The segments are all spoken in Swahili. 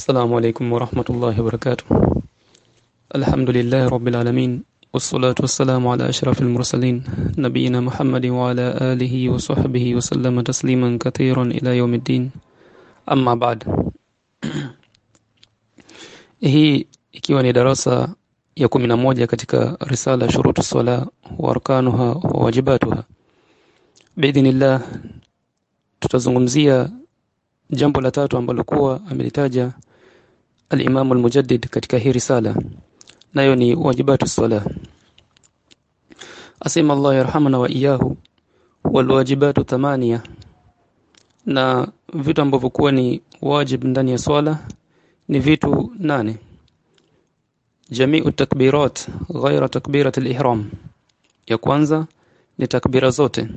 السلام عليكم ورحمة الله وبركاته. الحمد لله رب العالمين والصلاة والسلام على أشرف المرسلين نبينا محمد وعلى آله وصحبه وسلم تسليما كثيرا إلى يوم الدين. أما بعد hii ikiwa ni darasa ya kumi na moja katika risala shurutu sala wa arkanuha wa wajibatuha. Biidhnillah tutazungumzia jambo la tatu ambalo kuwa amelitaja al-Imam al-Mujaddid katika hii risala. Nayo ni wajibatu sala asema Allah yarhamana wa iyahu wal wajibatu thamania na vitu ambavyo kuwa ni wajib ndani ya swala ni vitu nane. Jami'u takbirat ghaira takbirat al-ihram. Ya kwanza ni takbira zote.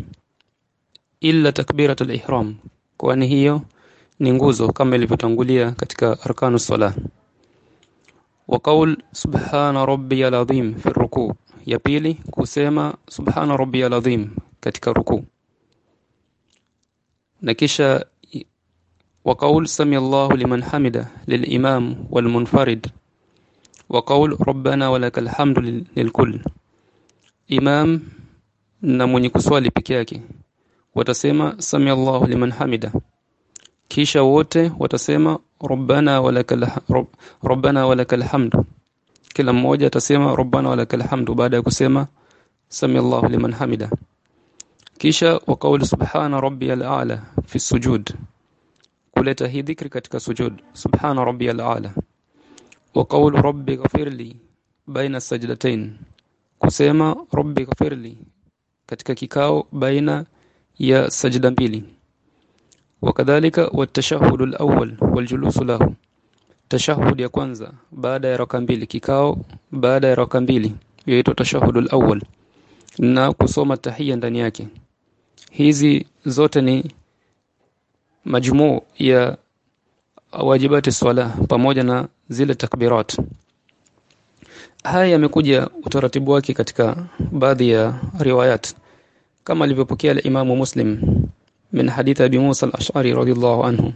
Illa takbirat al-ihram. Kwani hiyo ni nguzo kama ilivyotangulia katika arkanu sala wa qaul subhana rabbiyal azim fi ruku. Ya pili kusema subhana rabbiyal azim katika ruku. Na kisha wa qaul sami Allahu liman hamida lilimam walmunfarid. Wa qaul rabbana walakal hamdu lilkull. Imam na mwenye kuswali peke yake. Watasema sami Allahu liman hamida kisha wote watasema rabbana walakal hamd kila mmoja atasema rabbana walakal hamd baada ya kusema sami Allahu liman hamida. Kisha waqaul subhana rabbiyal aala fi sujud. Kuleta hii dhikri katika sujud. Subhana rabbiyal aala. wa qawlu rabbi ghafirli baina sajdatain kusema rabbi ghafirli katika kikao baina ya sajda mbili wakadhalika watashahhudu al-awwal waljulusu lahu tashahhud ya kwanza baada ya raka mbili kikao baada ya raka mbili yaitwa tashahud al-awwal na kusoma tahia ndani yake hizi zote ni majmuu ya wajibati swala pamoja na zile takbirat. Haya yamekuja utaratibu wake katika baadhi ya riwayat. Kama alivyopokea al-Imam Muslim من حديث أبي موسى الأشعري رضي الله عنه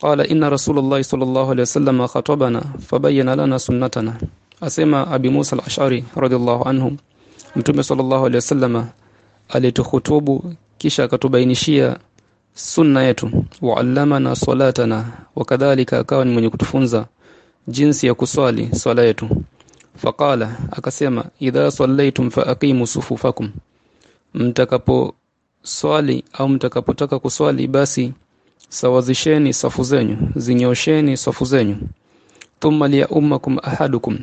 قال إن رسول الله صلى الله عليه وسلم خطبنا فبين لنا سنتنا أسمى أبي موسى الأشعري رضي الله عنه Mtume sallallahu alaihi wasallam alituhutubu kisha akatubainishia sunna yetu waallamana salatana wakadhalika akawa ni mwenye kutufunza jinsi ya kuswali swala yetu faqala akasema idha sallaitum fa aqimu sufufakum mtakapo swali au mtakapotaka kuswali basi sawazisheni safu zenyu zinyosheni safu zenyu. Thumma liya ummakum ahadukum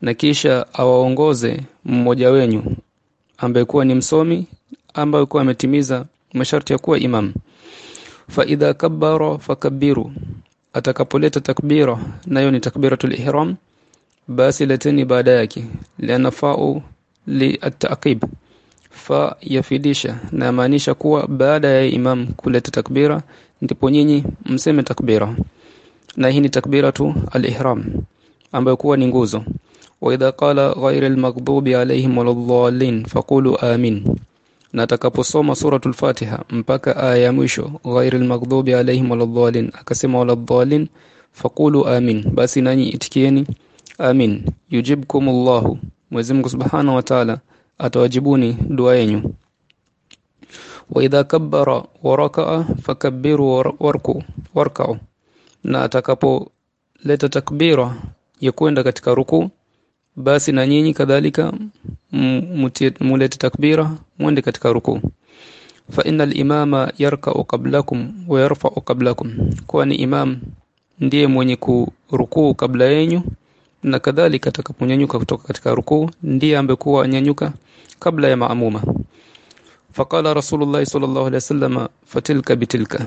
na kisha awaongoze mmoja wenyu ambaye kuwa ni msomi ambaye kuwa ametimiza masharti ya kuwa imam. Fa idha kabbara fakabbiru atakapoleta takbira nayo ni takbiratul ihram basi leteni baada yake. Lianafau li at-ta'qib fa yafidisha. Na maanisha kuwa baada ya imam kuleta takbira ndipo nyinyi mseme takbira. Na hii ni takbira tu al-ihram ambayo kuwa ni nguzo. Wa idha qala ghayra al-maghdubi alayhim waladdallin faqulu amin. Na atakaposoma suratul fatiha mpaka aya ya mwisho ghayra al-maghdubi alayhim waladdallin akasema waladdallin faqulu amin. Basi nanyi itikieni amin. Yujibkumullahu Mwenyezi Mungu Subhanahu wa Ta'ala atawajibuni dua yenu wa idha kabbara wa raka'a fakabbiru warku warka'u. Na atakapo leta takbira ya kwenda katika ruku basi na nyinyi kadhalika mulete takbira mwende katika ruku. Fa innal imama yarka'u qablakum wa yarfa'u qablakum. Kwani imam ndiye mwenye kurukuu kabla yenu na kadhalika atakaponyanyuka kutoka katika rukuu ndiye ambekuwa anyanyuka kabla ya maamuma. Faqala rasulullah sallallahu alaihi wasallam fatilka bitilka.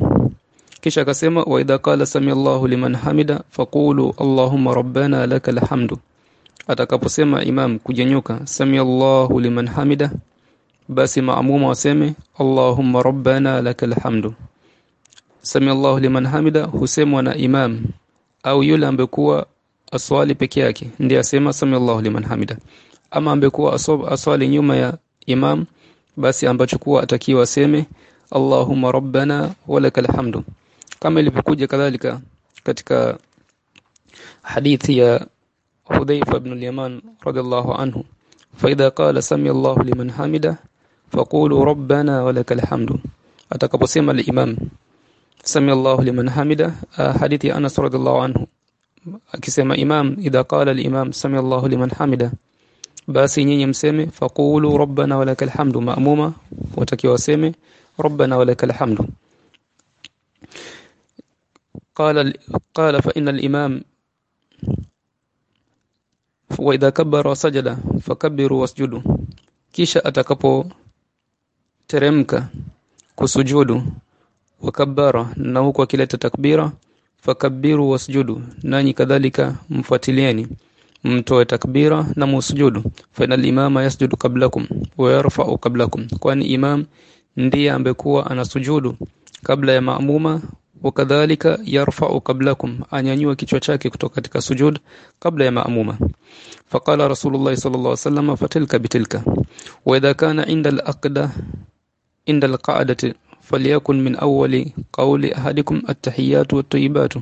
Kisha akasema wa idha qala sami liman hamida faqulu allahumma rabbana lakal hamdu. Atakaposema imam kunyanyuka sami Allahu liman hamida basi maamuma waseme allahumma rabbana lakal hamdu. Sami liman hamida husemwa na imam au yule ambekuwa aswali peke yake ndiye asema sami Allahu liman hamida ama ambekuwa aswali nyuma ya imam basi ambacho kuwa atakiwa aseme Allahumma rabbana walakal hamdu kama ilivyokuja kadhalika katika hadithi ya Hudhaifa ibn al-Yaman radiyallahu anhu فإذا قال سمي الله لمن حمده فقولوا ربنا ولك الحمد atakaposema al-imam sami Allahu liman hamida hadithi Anas radhiallahu anhu akisema imam idha qala al-imam sami Allahu liman hamida basi nyinyi mseme faqulu rabbana walakal hamdu maamuma watakiwa waseme rabbana walakal hamdu قال قال فإن الإمام وإذا كبر وسجد فكبروا واسجدوا kisha atakapo teremka kusujudu wakabara na huku akileta takbira fakabbiru wasjudu nanyi kadhalika mfuatilieni. Mtoe takbira na musujudu fa inal imama yasjudu qablakum wa yarfa'u qablakum. Kwani imam ndiye ambekuwa anasujudu kabla ya maamuma. Wakadhalika yarfa'u qablakum anyanyua kichwa chake kutoka katika sujud kabla ya maamuma. Faqala rasulullah sallallahu alaihi wasallam fatilka bitilka. Wa idha kana inda al-aqda inda al-qa'dati falyakun min awwali qawli ahadikum at-tahiyatu wat-tayyibatu.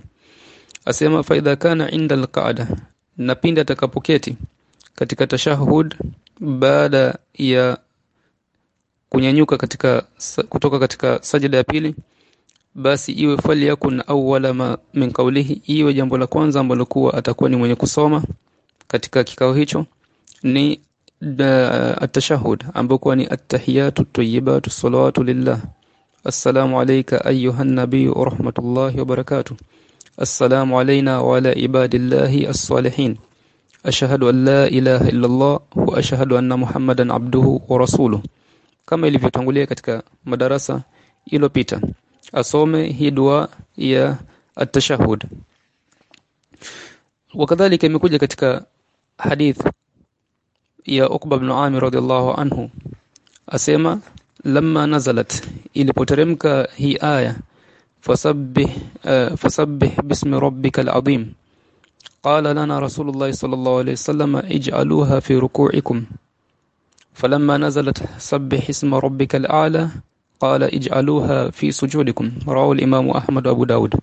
Asema fa idha kana inda al-qa'da na pindi atakapoketi katika tashahud baada ya kunyanyuka katika kutoka katika sajada ya pili basi iwe fali yakun awwala ma min qawlihi iwe jambo la kwanza ambalo kuwa atakuwa ni mwenye kusoma katika kikao hicho ni at-tashahhud ambao ni at-tahiyatu tayyibatu salawatu lillah nabiy wa rahmatullahi wa barakatuh. Assalamu alayna wa ala ibadillahi as-salihin. Ashhadu an la ilaha illa Allah wa ashhadu anna muhammadan abduhu wa rasuluhu kama ilivyotangulia katika madarasa iliyopita asome hii dua ya at-tashahhud. Wakadhalika imekuja katika hadith ya Uqba ibn Amir radhiallahu anhu. Asema lamma nazalat ilipoteremka hii aya fasabbih uh, fasabbih bismi rabbikal azim قال لنا رسول الله صلى الله عليه وسلم اجعلوها في ركوعكم فلما نزلت سبح اسم ربك الأعلى قال اجعلوها في سجودكم رواه الإمام أحمد وأبو داود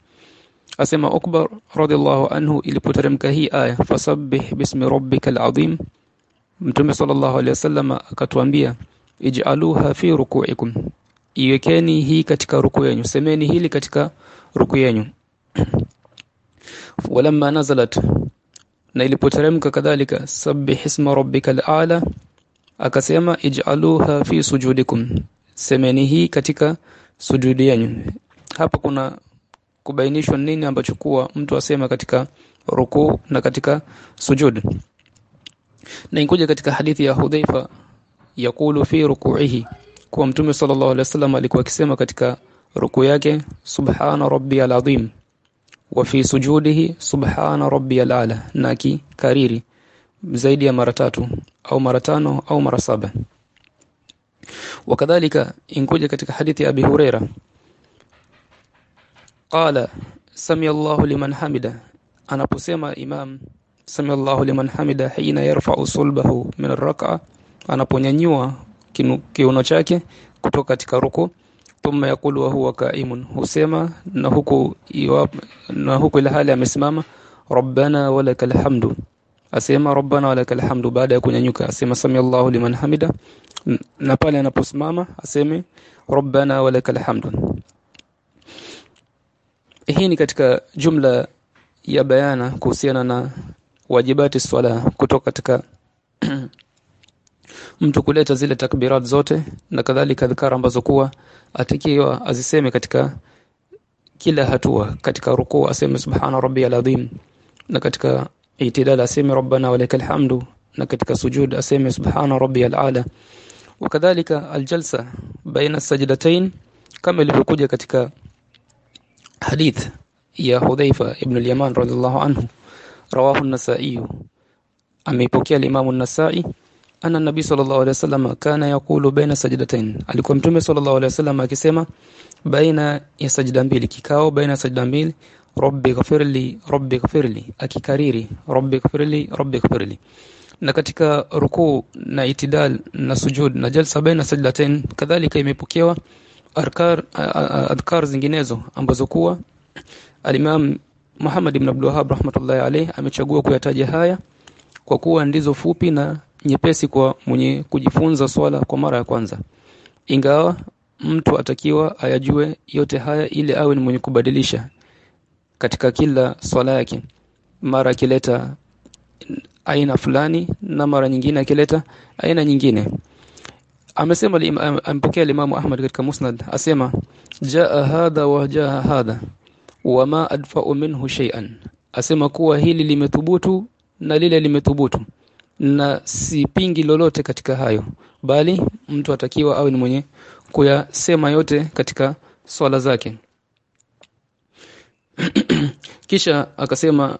أسمى أكبر رضي الله عنه ilipoteremka hii aya fasabbih bismi rabbikal azim Mtume sallallahu alaihi wasallam akatuambia ij'aluha fi ruku'ikum. Iwekeni hii katika ruku yenu semeni hili katika ruku yenu walamma nazalat na ilipoteremka kadhalika sabbih isma rabbikal a'la akasema ij'aluha fi sujudikum. Semeni hii katika sujudi yenu hapa kuna kubainishwa nini ambacho kuwa mtu asema katika ruku na katika sujud na inkuja katika hadithi ya Hudhaifa yakulu fi ruku'ihi. Kwa mtume sallallahu alaihi wasallam alikuwa akisema katika ruku yake subhana rabbiyal azim wa fi sujudihi subhana rabbiyal ala na kariri zaidi ya mara tatu au mara tano au mara saba. Wakadhalika inkuja katika hadithi ya Abi Huraira. Qala sami Allahu liman hamida. Anaposema imam sami Allahu liman hamida hina yarfa'u sulbahu min ar-rak'a anaponyanyua kiuno chake kutoka katika ruku thumma yakulu wa huwa qa'imun husema na huku na huku ila hali amesimama rabbana walakal hamdu. Asema rabbana walakal hamdu baada ya kunyanyuka. Asema sami Allahu liman hamida. Na pale anaposimama aseme rabbana walakal hamdu. Hii ni katika jumla ya bayana kuhusiana na wajibati swala kutoka katika mtu kuleta zile takbirat zote na kadhalika dhikara ambazo kuwa atakiwa aziseme katika kila hatua katika rukuu aseme subhana rabbiyal azim na katika itidal aseme rabbana walakal hamdu na katika sujud aseme subhana rabbiyal ala wakadhalika aljalsa baina sajdatain kama ilivyokuja katika hadith ya Hudhaifa ibn al-Yaman radhiallahu anhu rawahu an-Nasa'i. Ameipokea al-Imam an-Nasa'i anna nabii sallallahu alaihi wasallam kana yakulu baina sajdatain. Alikuwa mtume sallallahu alaihi wasallam akisema baina ya sajda mbili kikao baina ya sajda mbili rabbi ghfirli rabbi ghfirli akikariri rabbi ghfirli rabbi ghfirli na katika rukuu na itidal na sujud na jalsa baina sajdatain kadhalika imepokewa arkar adhkar zinginezo ambazo kuwa al-Imam Muhammad ibn Abdul Wahhab rahmatullahi alayhi amechagua kuyataja haya kwa kuwa ndizo fupi na nyepesi kwa mwenye kujifunza swala kwa mara ya kwanza. Ingawa mtu atakiwa ayajue yote haya ili awe ni mwenye kubadilisha katika kila swala yake. Mara akileta aina fulani na mara nyingine akileta aina nyingine. Amesema ampokea Imam Ahmad katika Musnad. Asema jaa hadha wa jaa hadha wama adfa minhu shay'an. Asema kuwa hili limethubutu na lile limethubutu na sipingi lolote katika hayo. Bali mtu atakiwa awe ni mwenye kuyasema yote katika swala zake. Kisha akasema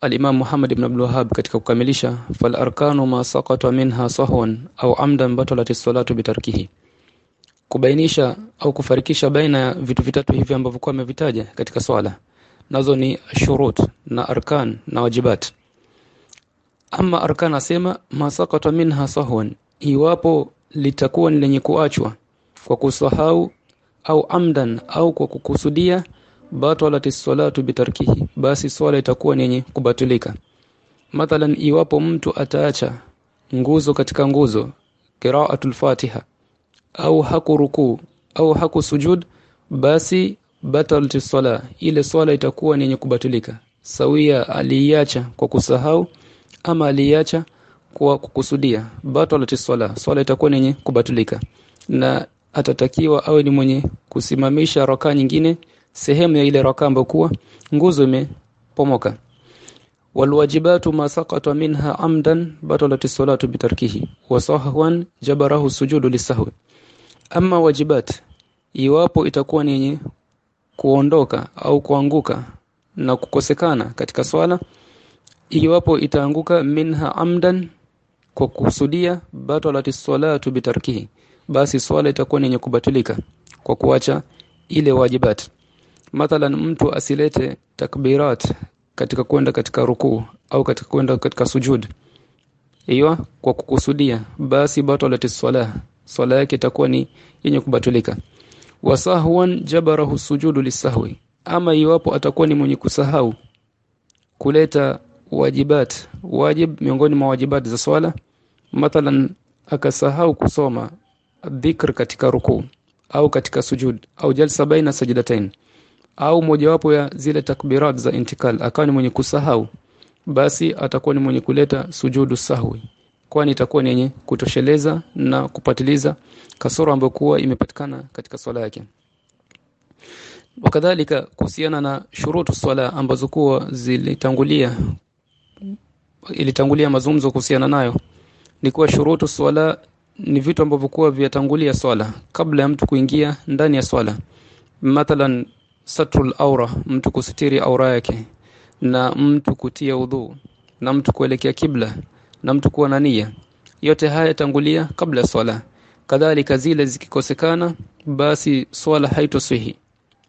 al-Imam Muhammad ibn Abdul Wahhab katika kukamilisha fal arkanu ma saqata minha sahwan au amdan batalat salatu bitarkihi kubainisha au kufarikisha baina ya vitu vitatu hivi ambavyo kwa amevitaja katika swala. Nazo ni shurut na arkan na wajibat ama arkan asema masakata minha sahwan. Iwapo litakuwa ni lenye kuachwa kwa kusahau au amdan au kwa kukusudia batalat salatu bitarkihi basi swala itakuwa ni yenye kubatilika. Mathalan iwapo mtu ataacha nguzo katika nguzo qira'atul fatiha au hakuruku au hakusujud basi batalat sala ile swala itakuwa ni yenye kubatilika. Sawia aliacha kwa kusahau ama aliacha kwa kukusudia. Batalati swala. Swala itakuwa ni yenye kubatulika. Na atatakiwa awe ni mwenye kusimamisha raka nyingine sehemu ya ile raka ambayo kuwa nguzo imepomoka. Walwajibatu ma saqata minha amdan batalat salatu bitarkihi. Wa sahwan jabarahu sujudu lisahwi ama wajibat iwapo itakuwa ni yenye kuondoka au kuanguka na kukosekana katika swala iwapo itaanguka minha amdan kwa kusudia batalat salatu bitarkihi basi swala itakuwa ni yenye kubatilika kwa kuacha ile wajibat. Mathalan mtu asilete takbirat katika kwenda katika rukuu au katika kwenda katika sujud. Hiyo kwa kukusudia basi batalat swala swala yake itakuwa ni yenye kubatilika. Wasahwan jabarahu sujudu lisahwi ama iwapo atakuwa ni mwenye kusahau kuleta wajibat. Wajib miongoni mwa wajibat za swala. Mathalan akasahau kusoma dhikr katika rukuu au katika sujud au jalsa baina sajdatain. Au mojawapo ya zile takbirat za intikal akawa ni mwenye kusahau basi atakuwa ni mwenye kuleta sujudu sahwi. Kwani itakuwa ni yenye kutosheleza na kupatiliza kasoro ambayo kuwa imepatikana katika swala yake. Wakadhalika kuhusiana na shurutu swala ambazo kuwa zilitangulia ilitangulia mazungumzo kuhusiana nayo. Ni kuwa shurutu swala ni vitu ambavyo kuwa vyatangulia swala kabla ya mtu kuingia ndani ya swala. Mathalan satrul aura mtu kusitiri aura yake na mtu kutia udhu na mtu kuelekea kibla na mtu kuwa na nia. Yote haya tangulia kabla ya swala. Kadhalika zile zikikosekana basi swala haitosihi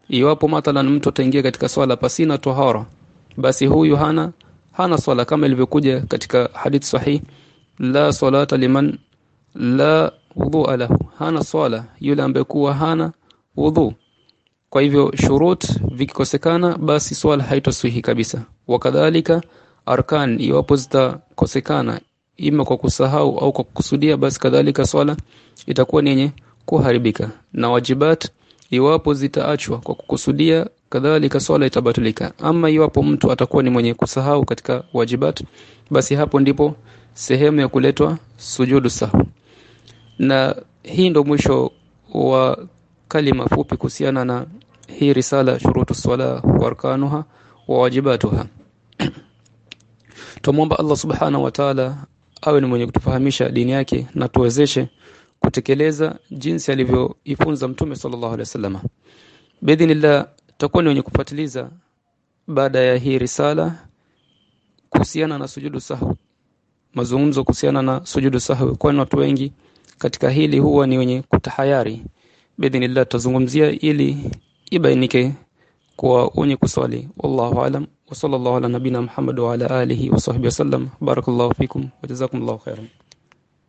iwapo mathalan mtu ataingia katika swala pasina tohara basi huyu hana hana swala kama ilivyokuja katika hadith sahih la salata liman la wudhu lahu. Hana swala yule ambaye kuwa hana wudhu kwa hivyo shurut vikikosekana basi swala haitoswihi kabisa. Wakadhalika arkan iwapo zitakosekana ima kwa kusahau au kwa kukusudia basi kadhalika swala itakuwa ni yenye kuharibika. Na wajibat iwapo zitaachwa kwa kukusudia kadhalika swala itabatilika. Ama iwapo mtu atakuwa ni mwenye kusahau katika wajibat basi hapo ndipo sehemu ya kuletwa sujudu sahwi. Na hii ndo mwisho wa kalima fupi kuhusiana na hii risala shurutu swala wa arkanuha wa wajibatuha. Tumomba Allah subhanahu wa ta'ala awe ni mwenye kutufahamisha dini yake na tuwezeshe kutekeleza jinsi alivyoifunza mtume sallallahu alaihi wasallam bidhinillah tutakuwa ni wenye kufuatiliza baada ya hii risala kuhusiana na sujudu sahwi mazungumzo kuhusiana na sujudu sahwi. Kwani watu wengi katika hili huwa ni wenye kutahayari. Bidhinillah tutazungumzia ili ibainike kwa wenye kuswali. Wallahu alam. Wa sallallahu ala nabina muhammad wa ala alihi wa sahbihi wasallam barakallahu fikum wa jazakumullahu khairan